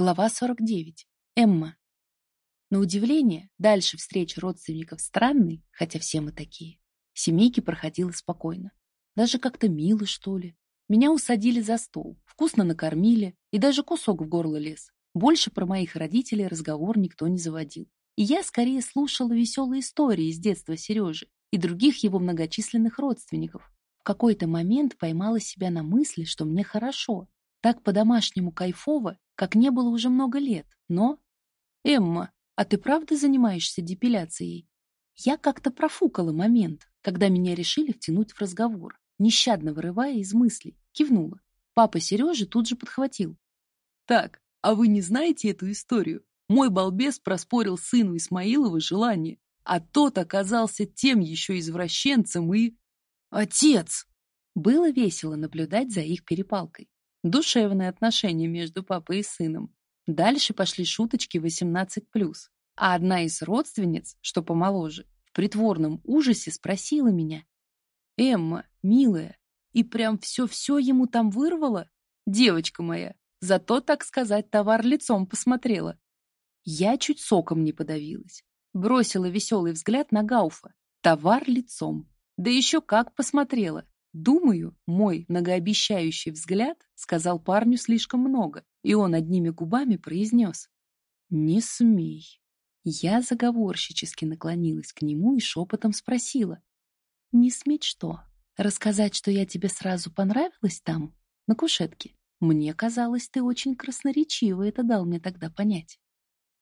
Глава 49. Эмма. На удивление, дальше встреча родственников странной, хотя все мы такие. Семейки проходила спокойно. Даже как-то мило, что ли. Меня усадили за стол, вкусно накормили, и даже кусок в горло лез. Больше про моих родителей разговор никто не заводил. И я скорее слушала веселые истории из детства Сережи и других его многочисленных родственников. В какой-то момент поймала себя на мысли, что мне хорошо. Так по-домашнему кайфово, как не было уже много лет, но... «Эмма, а ты правда занимаешься депиляцией?» Я как-то профукала момент, когда меня решили втянуть в разговор, нещадно вырывая из мыслей, кивнула. Папа Сережи тут же подхватил. «Так, а вы не знаете эту историю? Мой балбес проспорил сыну Исмаилова желание, а тот оказался тем еще извращенцем и... Отец!» Было весело наблюдать за их перепалкой. Душевные отношения между папой и сыном. Дальше пошли шуточки 18+. А одна из родственниц, что помоложе, в притворном ужасе спросила меня. «Эмма, милая, и прям все-все ему там вырвало? Девочка моя, зато, так сказать, товар лицом посмотрела». Я чуть соком не подавилась. Бросила веселый взгляд на Гауфа. Товар лицом. Да еще как посмотрела. Думаю, мой многообещающий взгляд сказал парню слишком много, и он одними губами произнес «Не смей». Я заговорщически наклонилась к нему и шепотом спросила «Не сметь что? Рассказать, что я тебе сразу понравилась там, на кушетке? Мне казалось, ты очень красноречиво это дал мне тогда понять».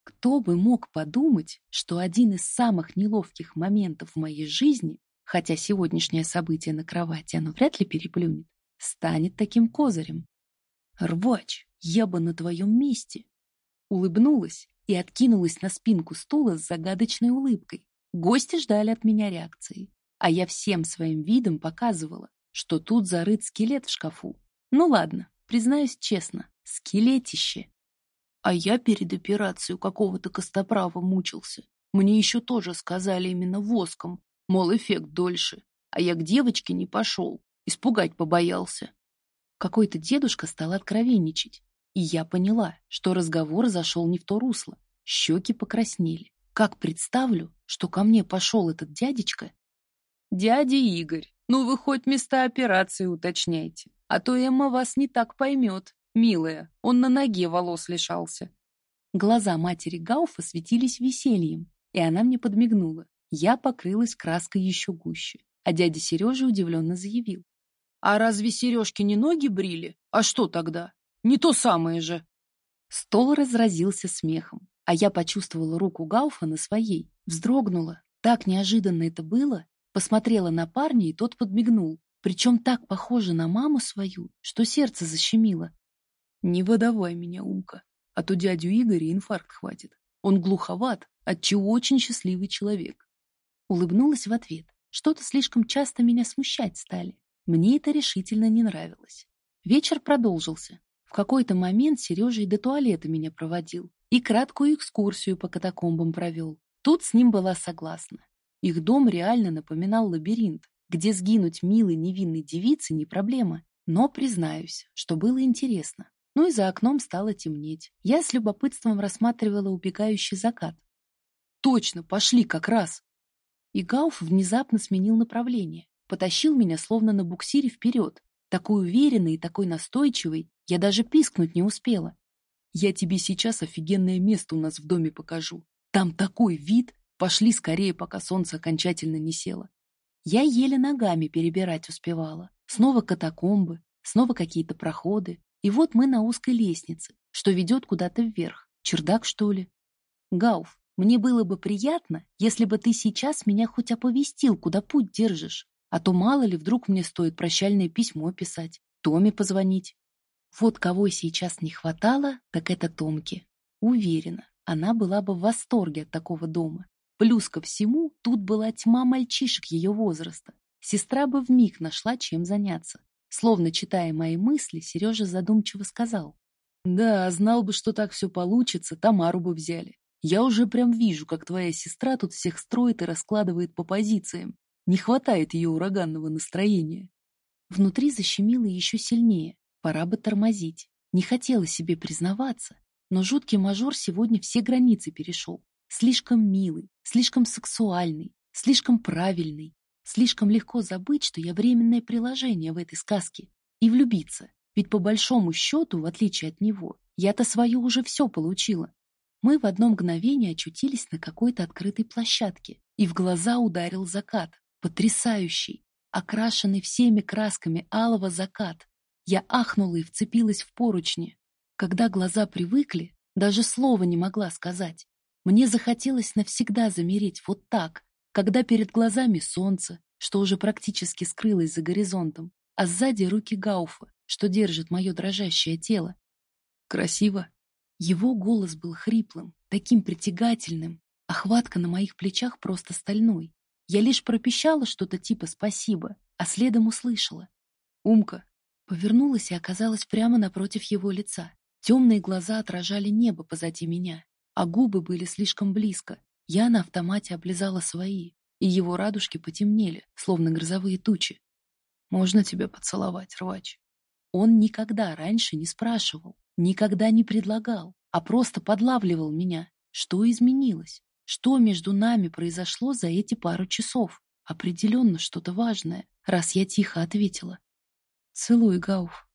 Кто бы мог подумать, что один из самых неловких моментов в моей жизни хотя сегодняшнее событие на кровати оно вряд ли переплюнет, станет таким козырем. «Рвач, я бы на твоем месте!» Улыбнулась и откинулась на спинку стула с загадочной улыбкой. Гости ждали от меня реакции, а я всем своим видом показывала, что тут зарыт скелет в шкафу. Ну ладно, признаюсь честно, скелетище. А я перед операцией какого-то костоправа мучился. Мне еще тоже сказали именно воском, Мол, эффект дольше. А я к девочке не пошел. Испугать побоялся. Какой-то дедушка стал откровенничать. И я поняла, что разговор зашел не в то русло. Щеки покраснели. Как представлю, что ко мне пошел этот дядечка? Дядя Игорь, ну вы хоть места операции уточняйте. А то Эмма вас не так поймет. Милая, он на ноге волос лишался. Глаза матери Гауфа светились весельем, и она мне подмигнула. Я покрылась краской еще гуще, а дядя Сережа удивленно заявил. «А разве сережки не ноги брили? А что тогда? Не то самое же!» Стол разразился смехом, а я почувствовала руку Гауфа на своей, вздрогнула. Так неожиданно это было. Посмотрела на парня, и тот подмигнул. Причем так похоже на маму свою, что сердце защемило. «Не выдавай меня, Умка, а то дядю Игоря инфаркт хватит. Он глуховат, отчего очень счастливый человек. Улыбнулась в ответ. Что-то слишком часто меня смущать стали. Мне это решительно не нравилось. Вечер продолжился. В какой-то момент Сережа и до туалета меня проводил. И краткую экскурсию по катакомбам провел. Тут с ним была согласна. Их дом реально напоминал лабиринт, где сгинуть милой невинной девице не проблема. Но, признаюсь, что было интересно. Ну и за окном стало темнеть. Я с любопытством рассматривала убегающий закат. «Точно, пошли как раз!» И Гауф внезапно сменил направление, потащил меня словно на буксире вперед. Такой уверенный и такой настойчивый, я даже пискнуть не успела. Я тебе сейчас офигенное место у нас в доме покажу. Там такой вид, пошли скорее, пока солнце окончательно не село. Я еле ногами перебирать успевала. Снова катакомбы, снова какие-то проходы. И вот мы на узкой лестнице, что ведет куда-то вверх. Чердак, что ли? Гауф, мне было бы приятно, если бы ты сейчас меня хоть оповестил, куда путь держишь. А то мало ли вдруг мне стоит прощальное письмо писать, Томе позвонить. Вот кого сейчас не хватало, так это Томки. Уверена, она была бы в восторге от такого дома. Плюс ко всему, тут была тьма мальчишек ее возраста. Сестра бы вмиг нашла, чем заняться. Словно читая мои мысли, Сережа задумчиво сказал. «Да, знал бы, что так все получится, Тамару бы взяли. Я уже прям вижу, как твоя сестра тут всех строит и раскладывает по позициям. Не хватает ее ураганного настроения. Внутри защемило еще сильнее. Пора бы тормозить. Не хотела себе признаваться, Но жуткий мажор сегодня все границы перешел. Слишком милый, слишком сексуальный, слишком правильный. Слишком легко забыть, что я временное приложение в этой сказке. И влюбиться. Ведь по большому счету, в отличие от него, я-то свое уже все получила. Мы в одно мгновение очутились на какой-то открытой площадке, и в глаза ударил закат, потрясающий, окрашенный всеми красками алого закат. Я ахнула и вцепилась в поручни. Когда глаза привыкли, даже слова не могла сказать. Мне захотелось навсегда замереть вот так, когда перед глазами солнце, что уже практически скрылось за горизонтом, а сзади руки Гауфа, что держит мое дрожащее тело. Красиво. Его голос был хриплым, таким притягательным, а хватка на моих плечах просто стальной. Я лишь пропищала что-то типа «спасибо», а следом услышала. «Умка». Повернулась и оказалась прямо напротив его лица. Темные глаза отражали небо позади меня, а губы были слишком близко. Я на автомате облизала свои, и его радужки потемнели, словно грозовые тучи. «Можно тебя поцеловать, рвач?» Он никогда раньше не спрашивал, никогда не предлагал, а просто подлавливал меня. Что изменилось? Что между нами произошло за эти пару часов? Определенно что-то важное, раз я тихо ответила. «Целуй, Гауф».